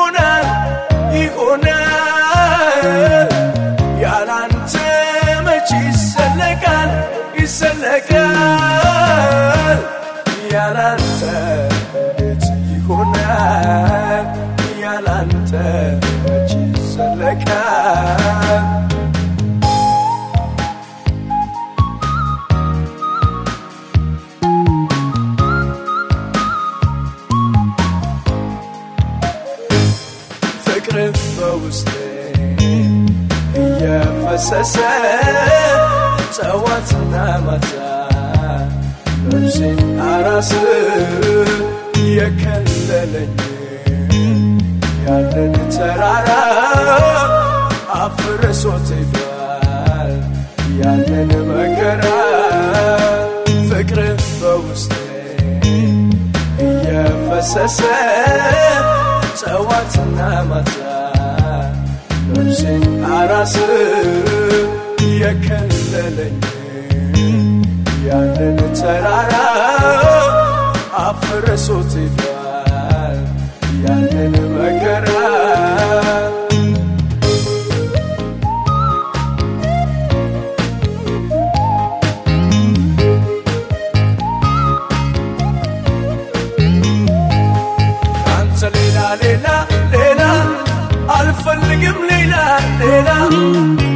ይሆናል ይሆናል ያላንተ መች ይሰለቃል? ይሰለቃል። ያላንተ እንዴት ይሆናል ያላንተ ፍቅር በውስጤ እየፈሰሰ ጠዋትና ማታ ነፍሴን አራስ የከለለኝ ያንን ተራራ አፍርሶት ሄዷል። ያንን መከራ ፍቅር በውስጤ እየፈሰሰ ጠዋትና ማታ ነፍሴን አራስ የከለለኝ ያንን ተራራ አፍርሶት ሄዷል benim Leyla Leyla.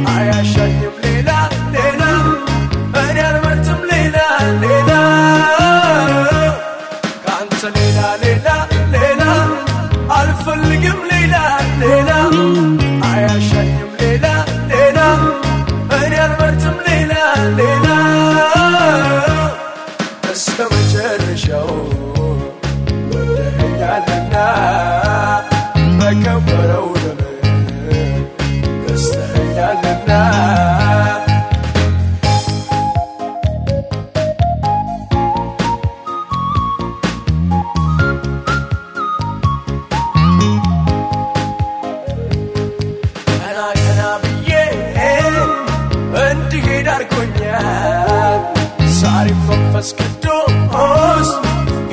ዛሬ መንፈስ ቅዱስ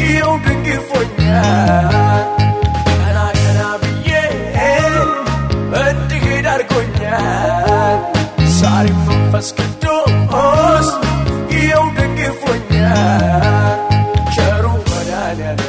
ይኸው ደግፎኛል። ቀና ቀና ብዬ እንድሄድ አድርጎኛል። ዛሬ መንፈስ ቅዱስ ይኸው ደግፎኛል። ቸሩ መድኃኔዓለም